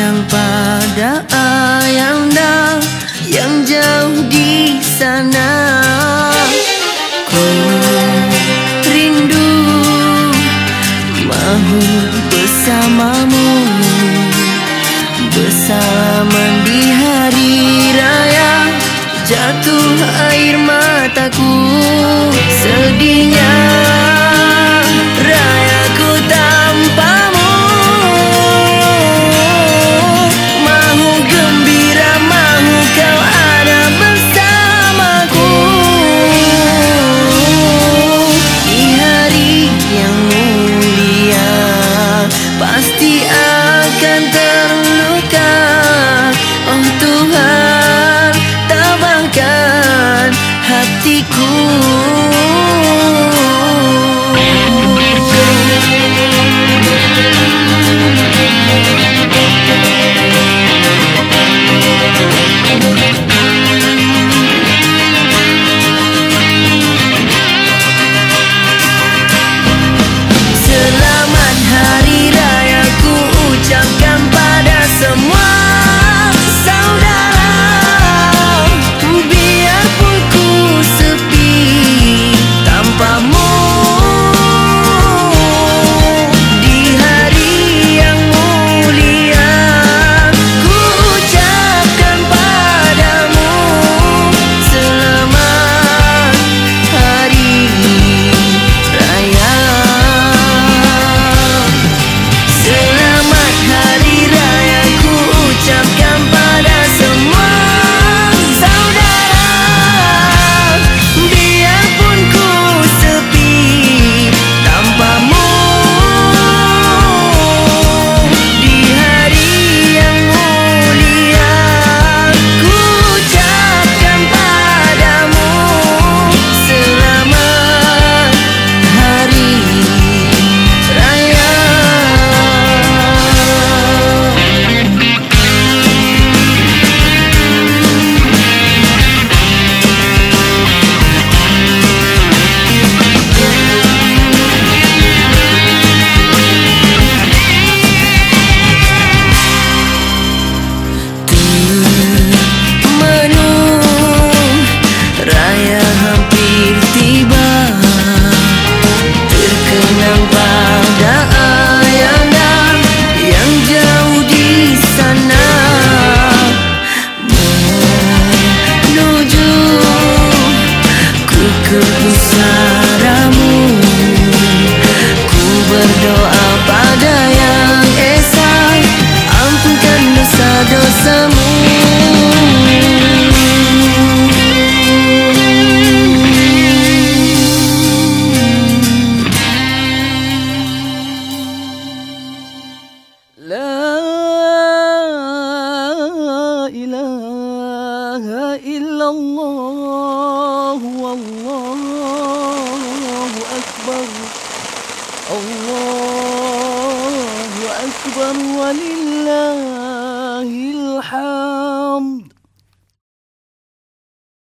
Terbenang pada ayanda yang jauh di sana. Ku rindu mahu bersamamu bersama di hari raya. Jatuh إلا الله والله أكبر الله أكبر ولله الحمد.